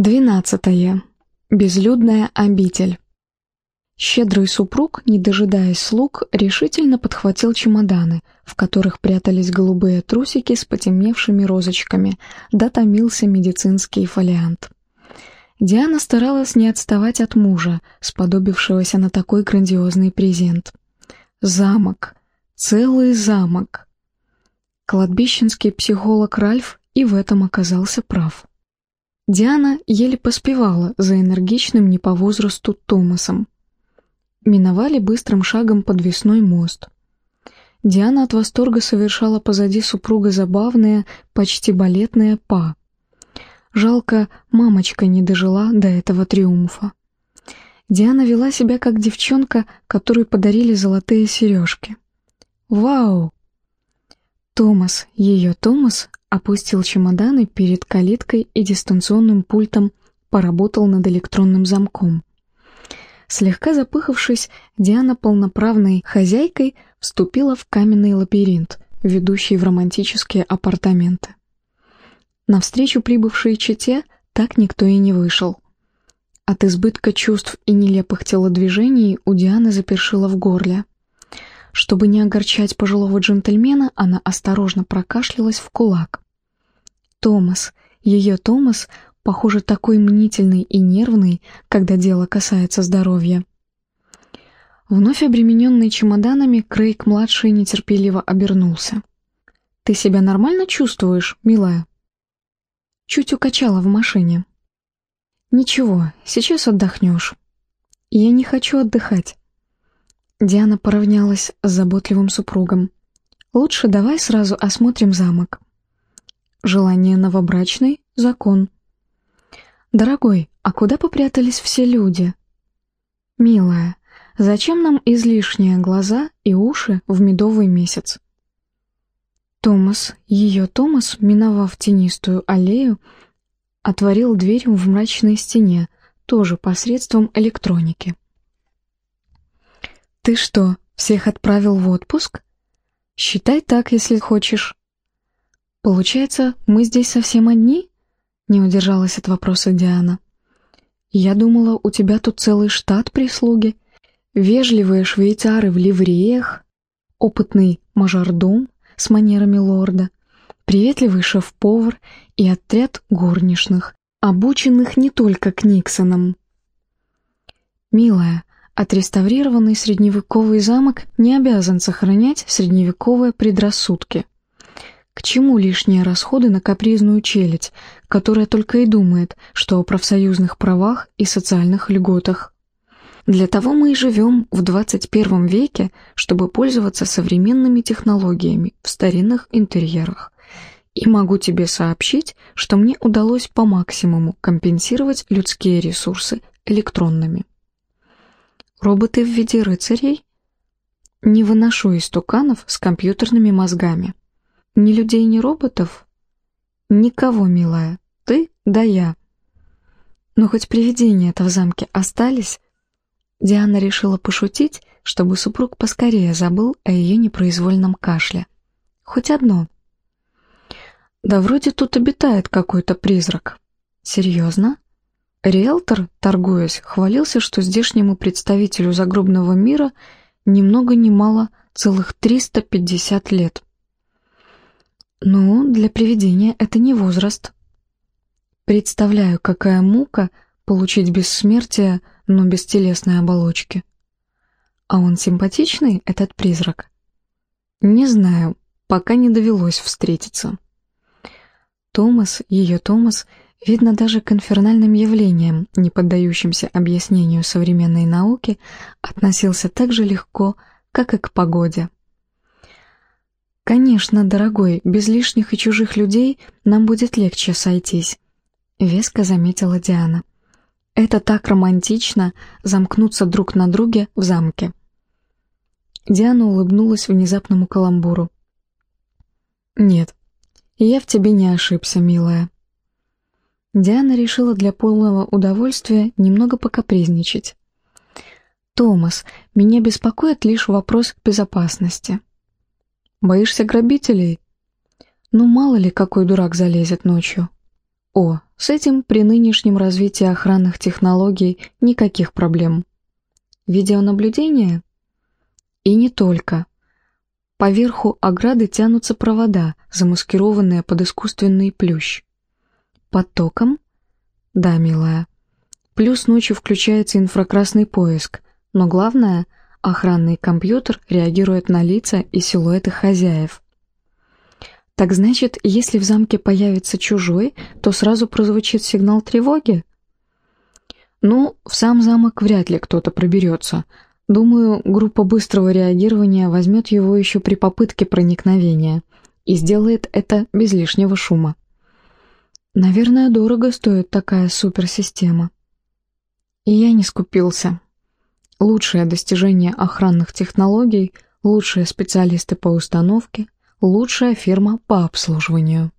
Двенадцатое. Безлюдная обитель. Щедрый супруг, не дожидаясь слуг, решительно подхватил чемоданы, в которых прятались голубые трусики с потемневшими розочками, да медицинский фолиант. Диана старалась не отставать от мужа, сподобившегося на такой грандиозный презент. Замок. Целый замок. Кладбищенский психолог Ральф и в этом оказался прав. Диана еле поспевала за энергичным не по возрасту Томасом. Миновали быстрым шагом подвесной мост. Диана от восторга совершала позади супруга забавное, почти балетное па. Жалко, мамочка не дожила до этого триумфа. Диана вела себя как девчонка, которой подарили золотые сережки. «Вау!» Томас, ее Томас, опустил чемоданы перед калиткой и дистанционным пультом поработал над электронным замком. Слегка запыхавшись, Диана полноправной хозяйкой вступила в каменный лабиринт, ведущий в романтические апартаменты. Навстречу прибывшей чете так никто и не вышел. От избытка чувств и нелепых телодвижений у Дианы запершило в горле. Чтобы не огорчать пожилого джентльмена, она осторожно прокашлялась в кулак. Томас, ее Томас, похоже, такой мнительный и нервный, когда дело касается здоровья. Вновь обремененный чемоданами, Крейг-младший нетерпеливо обернулся. «Ты себя нормально чувствуешь, милая?» Чуть укачала в машине. «Ничего, сейчас отдохнешь». «Я не хочу отдыхать. Диана поравнялась с заботливым супругом. «Лучше давай сразу осмотрим замок». Желание новобрачной — закон. «Дорогой, а куда попрятались все люди?» «Милая, зачем нам излишние глаза и уши в медовый месяц?» Томас, ее Томас, миновав тенистую аллею, отворил дверь в мрачной стене, тоже посредством электроники. «Ты что, всех отправил в отпуск?» «Считай так, если хочешь». «Получается, мы здесь совсем одни?» Не удержалась от вопроса Диана. «Я думала, у тебя тут целый штат прислуги. Вежливые швейцары в ливреях, опытный мажордом с манерами лорда, приветливый шеф-повар и отряд горничных, обученных не только к Никсонам. «Милая, Отреставрированный средневековый замок не обязан сохранять средневековые предрассудки. К чему лишние расходы на капризную челядь, которая только и думает, что о профсоюзных правах и социальных льготах? Для того мы и живем в 21 веке, чтобы пользоваться современными технологиями в старинных интерьерах. И могу тебе сообщить, что мне удалось по максимуму компенсировать людские ресурсы электронными. Роботы в виде рыцарей? Не выношу истуканов с компьютерными мозгами. Ни людей, ни роботов? Никого, милая. Ты да я. Но хоть привидения-то в замке остались. Диана решила пошутить, чтобы супруг поскорее забыл о ее непроизвольном кашле. Хоть одно. Да вроде тут обитает какой-то призрак. Серьезно? Риэлтор, торгуясь, хвалился, что здешнему представителю загробного мира ни много ни мало целых 350 лет. Ну, для привидения это не возраст. Представляю, какая мука получить бессмертие, но без телесной оболочки. А он симпатичный, этот призрак? Не знаю, пока не довелось встретиться. Томас, ее Томас — Видно, даже к инфернальным явлениям, не поддающимся объяснению современной науки, относился так же легко, как и к погоде. «Конечно, дорогой, без лишних и чужих людей нам будет легче сойтись», — веско заметила Диана. «Это так романтично — замкнуться друг на друге в замке». Диана улыбнулась внезапному каламбуру. «Нет, я в тебе не ошибся, милая», Диана решила для полного удовольствия немного покапризничать. «Томас, меня беспокоит лишь вопрос безопасности». «Боишься грабителей?» «Ну, мало ли, какой дурак залезет ночью». О, с этим при нынешнем развитии охранных технологий никаких проблем. Видеонаблюдение? И не только. По верху ограды тянутся провода, замаскированные под искусственный плющ. Под током? Да, милая. Плюс ночью включается инфракрасный поиск, но главное, охранный компьютер реагирует на лица и силуэты хозяев. Так значит, если в замке появится чужой, то сразу прозвучит сигнал тревоги? Ну, в сам замок вряд ли кто-то проберется. Думаю, группа быстрого реагирования возьмет его еще при попытке проникновения и сделает это без лишнего шума. Наверное, дорого стоит такая суперсистема. И я не скупился. Лучшее достижение охранных технологий, лучшие специалисты по установке — лучшая фирма по обслуживанию.